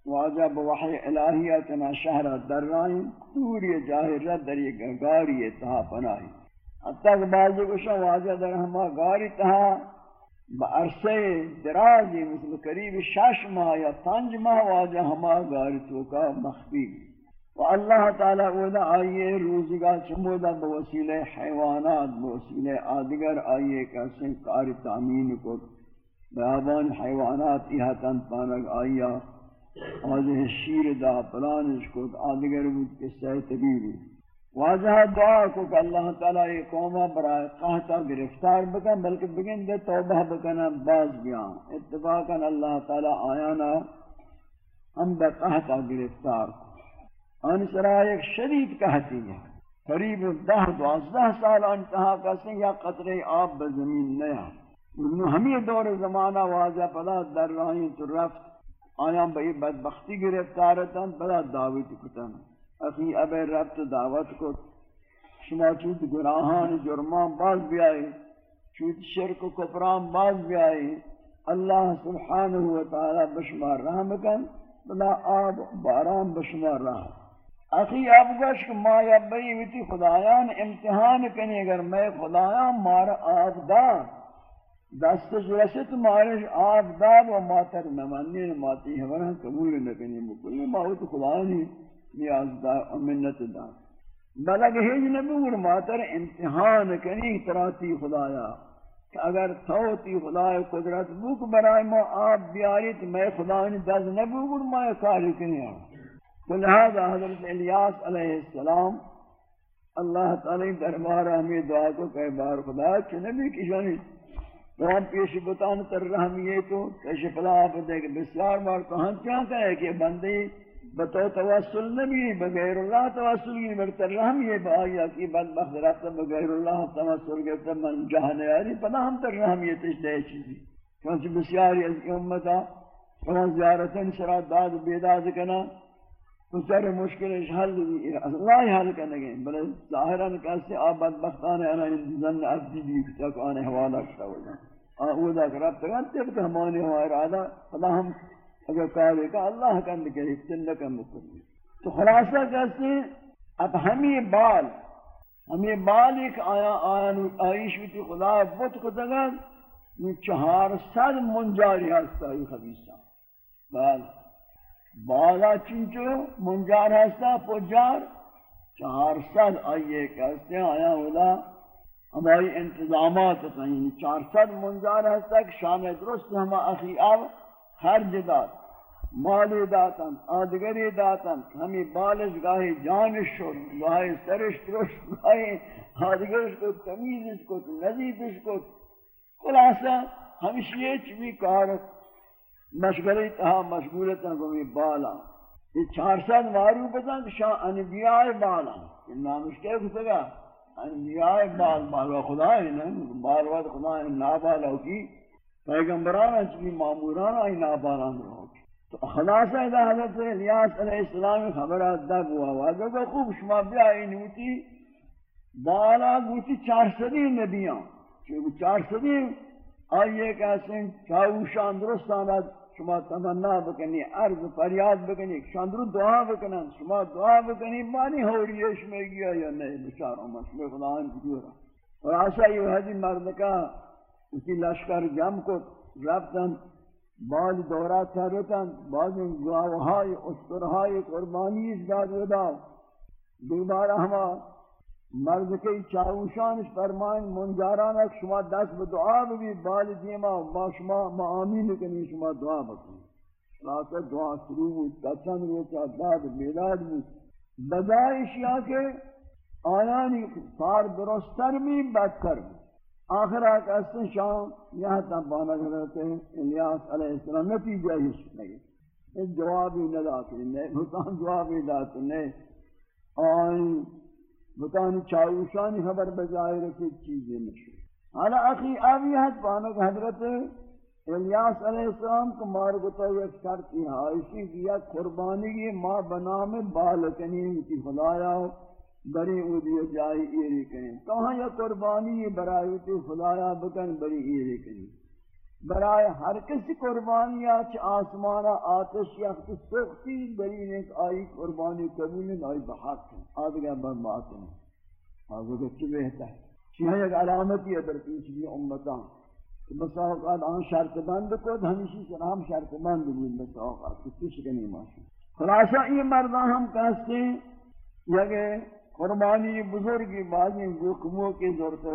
واجہ بوحی الہیہ تنا شہر در رائیں توری جاہر رد در یہ گاری تہا پناہی حتی کہ بعضی کشا واجہ در ہما گاری تہا، با عرصے درازی مثل قریب شش ماہ یا پنج ماہ واجہ ہما گاری تو کا مخفی۔ و اللہ تعالی اودا آئیے روزگا چمودا بوسیل حیوانات بوسیل آدگر آئیے کسی کار تعمین کو۔ بیابان حیوانات ایہتن پانک آیا۔ واضح شیر دا پلانش کو آدگر بود قصہ طبیبی واضح دعا کو کہ اللہ تعالیٰ یہ قومہ برای قہتا گرفتار بکن، بلکہ بگن دے توبہ بکنا باز بیان۔ اتفاقا اللہ تعالیٰ آیانا ہم بے قہتا گرفتار۔ ان سرا ایک شدید کہتی ہے۔ قریب دہ دوازدہ سال انتہا کسیں یا قطرے آب بزمین نیا۔ ہمیں دور زمانہ واضح پدا در رہی تو رفت، آیا بھئی بدبختی گرفتارتا پدا دعوت کتن۔ اخی اب رفت دعوت کو، شما چود گناہان جرمان باز بیائی چود شرک و کفران باز بیائی۔ اللہ سبحانہ وتعالی بشمار رحم کن بلا آب باران بشمار رحم اخی اب گوش کہ ما یا بئی ویتی خدایان امتحان کنی، اگر میں خدایان مار آب دار۔ دست رسط مارش آب داب و ماتر نمانی ماتی ہمارا قبول نکنی مکلی ماہوت خدا نہیں نیاز دا و منت دا بلک ہیج نبور ماتر امتحان کنی تراتی خدایا۔ کہ اگر توتی خدای قدرت بوک برای ما آب بیاری تو میں خدا نے دز نبور ما کاری کنی۔ تو لہذا حضرت الیاس علیہ السلام اللہ تعالی دربار ہمیں دعا کو کہ بار خدا چنبی کی جانی رام پیش بتان تر رحمیے تو کشف لا دے کہ بسیار بار تو ہم کیا کہے کہ بندے بتو توسل نبی، بغیر اللہ توسل نہیں برتر رحم یہ بایا کی بدبخت رات بغیر اللہ توسل کے تم من جہان یاری پتہ ہم تر رحم یہ تش چیزی۔ کیونکہ بسیار از امتا فلان زیارتن شرا داد بیداد کنا تو سر مشکل حل اللہ حل کرنے گئے۔ بلے ظاہراً کیسے آپ بدبختان انا انتظن عبدی بھی تک آنے حوالہ کتا ہو جائیں او دا رب تگان تب کہ ہمانی ہوا ارادہ، خدا ہم اگر کہا کہ اللہ کا اندکے افتن لکا مکرمی تو خلاصہ کہتے ہیں اب ہمیں بال، ہمیں بالک آیا آیا آئیش بیتی خدا بت کو دگن چہار سد منجاری ہستا یہ خبیصہ۔ بال بالا چنچو، منجار ہستا، پجار چہار سد آئیے کہتے ہیں آیا اولا ہماری انتظامات ہیں چار سد منجار ہستا کہ شان درست ہما اخی اب خرج دات۔ مالی داتن آدگری داتن ہمیں بالش گاہی جانش شد گاہی سرش ترش گاہی آدگرش کو تمیزش کو نزیدش کو۔ خلاصہ ہمشی چوی کار مشغلی تہا مشغولتا گمی بالا۔ یہ چار سال مارو بزن کہ شاہ انبیاء بالا۔ یہ نامش کیا کہتا گا انبیاء بال بالا خدا ہے، نا۔ بال وقت خدا ہے نابالا کی۔ پیغمبران چکی معموران آئی نابالان رہو کی۔ تو خلاصہ اذا حضرت الیاس علیہ السلام خبرات دب ہوا واجب خوب شما بیائی نوتی، بالا گوتی چار صدی نبیاں۔ چونکہ چار صدی آئیے کہتے ہیں چاہوشان درست آمد۔ شما تمنا بکنی، عرض فریاد بکنی شاندرو دعا بکنن، شما دعا بکنی مانی ہوریش میں گیا یا نہیں بچاروں میں خدا ان کی اور آسا یہ حدی مرد کا اسی لشکر جم کو رفتن بعض دورات سرتن بعض گواہای اسطرهای قربانی اس داد. ودا دوبارہ ہما مرد کے چاوشانش فرمائن منجاران اک شما دست بدعا بھی بال دیما ما شما ما آمین کنی، شما دعا بکنی. خلاصہ دعا شروع بود کچن روچا داد میلاد بود. بدائش یا کہ آیانی فار درستر بھی بدتر بھی آخر آکا اسن شام یہاں تم بانا کرتے ہیں الیاس علیہ السلام نتیجہ ہی نہیں اس جوابی نہ داتے نہیں بھتان جوابی داتے نہیں آئین بھتان چاوشانی خبر بجائے رکھے چیزیں نشو حالا اخی آبی حد بانا کہ حضرت الیاس علیہ السلام کو مارگتا یک شرط ہی حائشی کیا قربانی کی ماں بنام بالکنی کی خدایا ہو بری اودی جائی ایری کریں کہاں یا قربانی برای تو خدایا بکن، بری ایری کریں برای ہر کسی قربانی آچ آسمانا آتش یا سختی بری نیک آئی قربانی قبول نہ آئی بحق ہے آدھگا بربات ہے آدھگا چی بہتا ہے؟ چیہاں یک علامتی ہے در پیچھ بھی امتاں بس اوقات آن شرط بند کو ہمیشی سے ہم شرط بند بھی بس اوقات کچھ نہیں ماشا خلاصہ یہ مردان ہم کہتے ہیں، یہ قربانی بزرگی بعضی حکموں کی ضرورت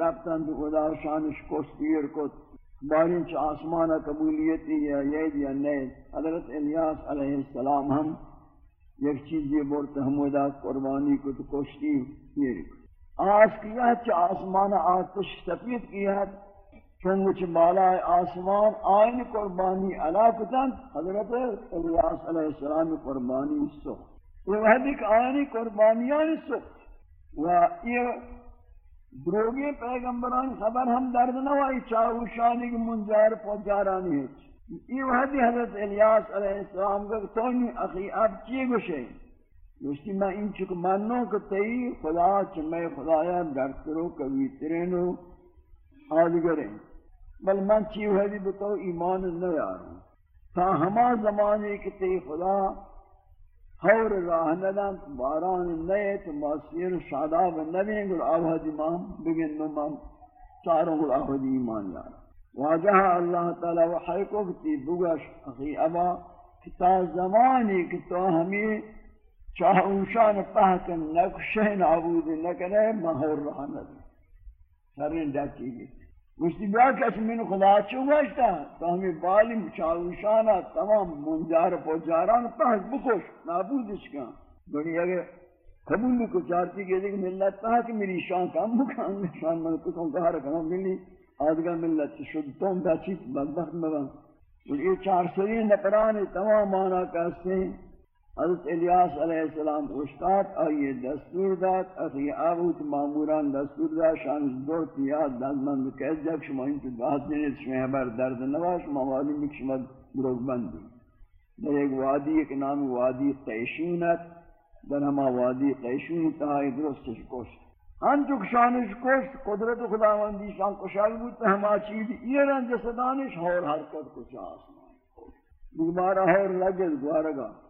رفتن تو خدا شانش کو کوشتیر کو بارین چ آسمان قبولیتی یا یہ یا نہیں حضرت الیاس علیہ السلام ہم ایک چیز یہ بولتے ہم ودا قربانی کو تو کوشتی پیر آس کیا چ آسمان آتش سفید کیا چون چ بالا آسمان آئین قربانی علا کتن. حضرت الیاس علیہ السلام قربانی سو. وحدی کہ آنی قربانیان سکت و یہ دروگی پیغمبران خبر ہم درد نوائی چاہوشانی کی منجار پہنچارانی ہے یہ وحدی حضرت الیاس علیہ السلام کا تونی اخی اب چی گوشے گوشتی میں ان چک منو کہ تی خدا چمے خدایا در کرو کبھی ترینو آدگریں بل من چی وحدی بتو ایمان نہ یاروں تا ہما زمانے کہ تی خدا خیر راہ باران نیت ما سیر شاداب نبین گل آباد امام بگن امام چاروں گل آباد ایمان یار. واجہ اللہ تعالی وحی کو بگش اخی ابا کتا زمانی کہ تو ہمیں چاہ اوشان پہت نکشہ نابود نکنے مہر رہا ندن سرین ڈاکی گئی مشتی بیا کس من خدا چو گشتا تو ہمیں بالی مچاوشانا تمام منجار پوچاران پہت بکوش نابودش کن بڑی اگر قبول کو چارتی کہ دیکھ ملت پہا کہ میری شان کام بکان شان من کتوں کہا رکھنا ملی آدھگا ملت شد تم دا چیت بدبخت مگن اور یہ چار سری نپرانی تمام مانا کہتے ہیں حضرت الیاس علیہ السلام استاد آئیے دستور داد اخی آبوت معموران دستور داد شان دو تیاد دازمند کہت جب شما انتو بات دینید شما حبر درد نواش شما والی مک شما دروگ بندی در ایک وادی ایک نام وادی قیشونت در ہما وادی قیشون تاہی درستش کشت. ہم جو شانش کشت، قدرت خداوندی شان کشال بود ہما چیز ایران جسدانش ہور حرکت کشا آسمان دوبارہ ہور لگل گوارگا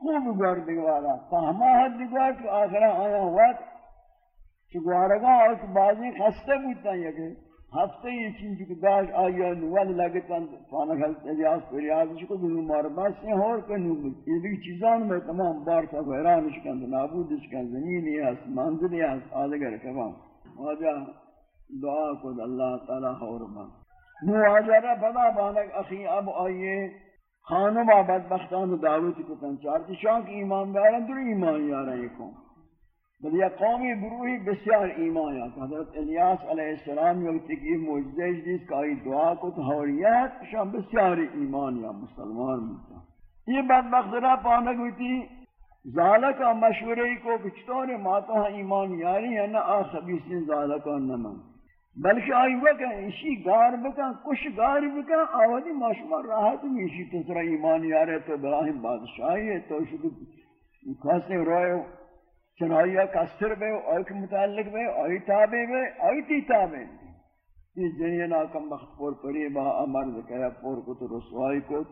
خوب گوار دیگوارا فہما حد دیگوار کہ آخرا آیا وقت چگوارگا اس بازی خستے بودتا ہے کہ ہفتے یہ چیز کی داش آیا نوال لگتا فانا خلط اجاز پر یاد شکو دنو مار بس یہ ہور کنو یہ بھی چیزان میں تمام بار تھا غیران شکن نابود شکن زمینی ہے منزلی ہے آدگر کبام. واجہ دعا کو اللہ تعالی ہور بان نو آجا بدا بانک، اخی اب آئیے خانم آباد بختان دعوت کو تنچار شاک ایمان بیارن در ایمان یارن یکوں بل یہ قومی گروہی بسیار ایمان ہے حضرت الیاس علیہ السلام یوتی کی معجزہ جس کا دعا کو تحوریت شام بسیار ایمان یا مسلمان ملتا یہ بدبخت را پانک ہوتی ذالکہ مشورے کو کچھ کچھتور ماتا ایمان یاری یعنی ہے نہ آ خبیصین ذالکہ نمان بلکہ آئی وقت اسی گار بکن کش گار بکن آوازی ماشمار راحت میں اسی تسرا ایمان یارے تو براہم بادشاہی ہے، تو شکر کھاسے روئے چنائی کسر بے اوی کے متعلق بے اوی تابے بے اوی تی تابے یہ جنینا کم وقت پور پڑی با مرد کہا پور کو تو رسوائی کو۔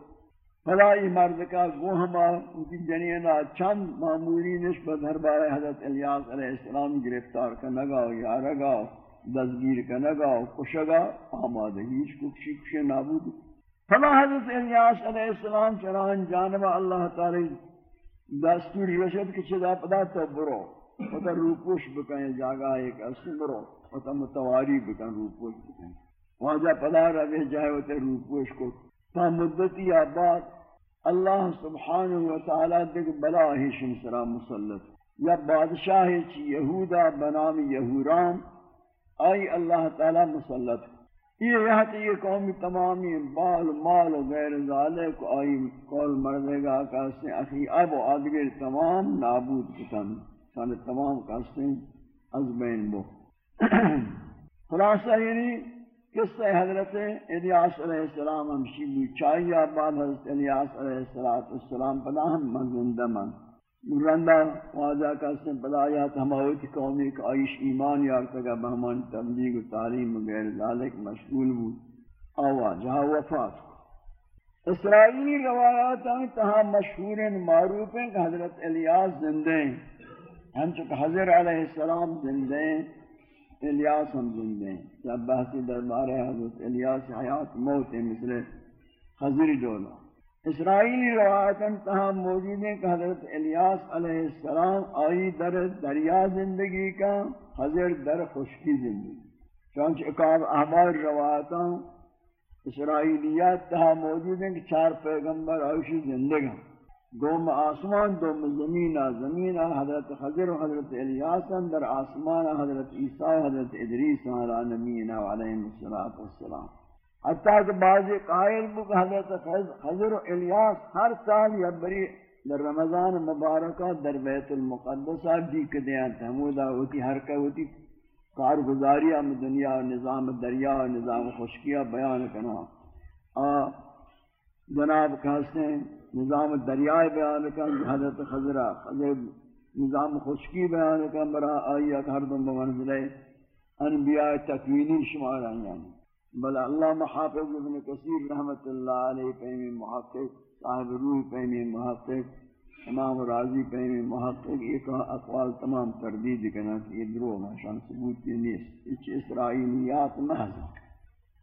فلائی مرد کا گوہما ان جنینا چند معمولی نسبت ہر بار حضرت الیاس علیہ السلام گرفتار کا نگاو یا رگاو دزگیر کا نگاو کشگا آمادہ ہیچ کشی کشی نابود فلا حضرت الیاس علیہ السلام چنان جانب اللہ تعالی دستور رسد کہ چدا پدا تو برو. پتا روپوش بکن جاگا ایک اسی برو. پتا متواری بکن، روپوش بکن. واجہ پدا روی جائے ہوتے روپوش کو تا مدتی آباد، اللہ سبحانہ وتعالی دیکھ بلا ہی شمسرا مسلط. یا بادشاہ چی یہودا بنام یہورام آئی اللہ تعالی مسلط۔ یہ یہاں یہ قومی تمامی بال مال و غیر ذالک آئی قول مردے گا کہتے ہیں اخی اب و آدگر تمام نابود کتن سان تمام کہتے ہیں از بین بو۔ خلاصہ یعنی قصہ حضرت الیاس علیہ السلام ہمشی بھی چاہیے بعد حضرت الیاس علیہ السلام پناہ ہم مزندہ من۔ مرندہ واضح کا سن بلایات ہماوت قومی کا عائش ایمان یارتگا بہمان تبلیغ و تعلیم غیر ذالک مشغول بود۔ آوا جہاں وفات۔ اسرائیلی روایات ہیں تہاں مشہور ہیں معروف ہیں کہ حضرت الیاس زندے ہیں۔ ہم چکہ حضر علیہ السلام زندے ہیں، الیاس ہم زندے ہیں۔ جب بحثی دربار ہے حضرت الیاس حیات موت ہے مثل حضر دولا اسرائیلی روایتاً تہاں موجود ہیں کہ حضرت الیاس علیہ السلام آئی در دریا زندگی کا حضرت در خشکی زندگی۔ چونچہ اقاب احبار روایتاً اسرائیلیات تہاں موجود ہیں کہ چار پیغمبر آئیشی زندگا دوم آسمان، دوم زمین زمین حضرت خضر و حضرت الیاس در آسمان، حضرت عیسیٰ و حضرت ادریس علیہ نبینا علیہ السلام۔ حتیٰ کہ بعض قائل بک حضرت حضر و الیاس ہر سال یا بری در رمضان مبارکہ در بیت المقدسہ دیکھ دیاں تحمودہ ہوتی حرکہ ہوتی، کارگزاری ہم دنیا و نظام دریا و نظام خشکیہ بیان کرنا۔ آ، جناب کہتے ہیں نظام دریائے بیان کرنا، حضرت خضرہ حضرت نظام خشکی بیان کرنا، برا آئیہ کہ ہر دن بمنزلے، انبیاء تکوینی شمار آئیں بل اللہ محافظ ابن کثیر رحمت اللہ علیہ پیمی محقق، صاحب روح پیمی محقق، امام راضی پیمی محقق، یہ کہا اقوال تمام تردید کرنا کہ یہ درو شان ثبوت کی نیست اچھ اسرائیلیات محض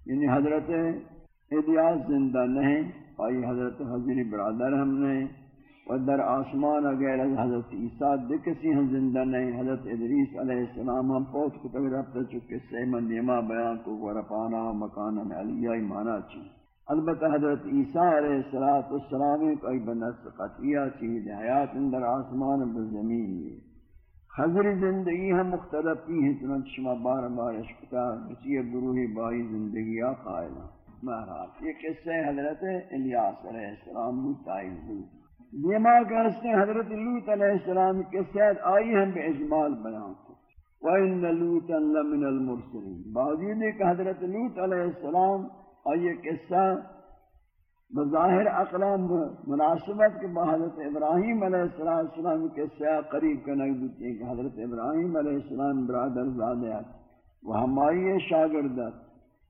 یعنی حضرت ادیاس زندہ نہیں، آئی حضرت حضر برادر ہم نے و در آسمان اگر حضرت عیسیٰ دکسی ہم زندہ نہیں، حضرت ادریس علیہ السلام ہم پوچھ کو تک رفت چکے سے من دیما بیان کو ورپانا مکانا علیہ مانا چی۔ البتہ حضرت عیسیٰ علیہ السلام کوئی بنس قطعیہ چیز حیات اندر آسمان بزمین یہ حضر زندگی ہم مختلف کی ہیں، چنانچہ شما بار بار اشکتا کسی گروہی بائی زندگی آ قائلہ مہراج یہ قصہ حضرت الیاس علیہ السلام متعین ہوئی دیما کہتے ہیں حضرت لوت علیہ السلام کے ساتھ آئی ہم بے اجمال بیان کو۔ وَإِنَّ لُوتًا لَمِنَ الْمُرْسِلِينَ۔ باوجود کہ حضرت لوت علیہ السلام آئیے قصہ بظاہر اقلام مناسبت کے با حضرت ابراہیم علیہ السلام کے ساتھ قریب کا نقد کہ حضرت ابراہیم علیہ السلام برادر زادہ وہ ہمائی شاگردت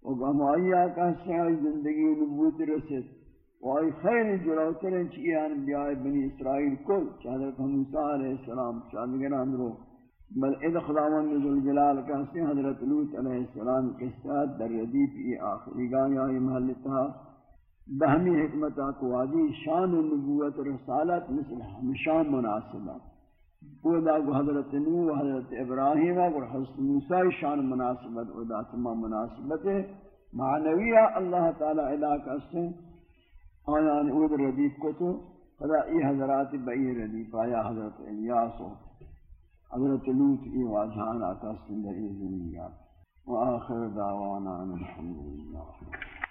وہ ہمائی کہتے ہیں زندگی نبوت رسد وائی خیر جلوتر چیئے انبیاء بنی اسرائیل کل حضرت موسیٰ علیہ السلام چاندگران رو۔ بل اد خداوند ذل جلال کا سے حضرت لوط علیہ السلام کے ساتھ در ردیف یہ آخری گاہ یا محل تھا۔ بہمی حکمت کو واجی شان و نبوت و رسالت مثل ہمشان مناسبہ وہ دا حضرت نو و حضرت ابراہیم اور حضرت موسیٰ شان مناسبت و دا تمام مناسبت معنویہ اللہ تعالی علاقہ سے آیان اود ردیف کو تو خدا ای حضرات بئی ردیف، آیا حضرت الیاس و حضرت لوت ای واجہان آتا سندر ای زمین و آخر دعوانا الحمدللہ.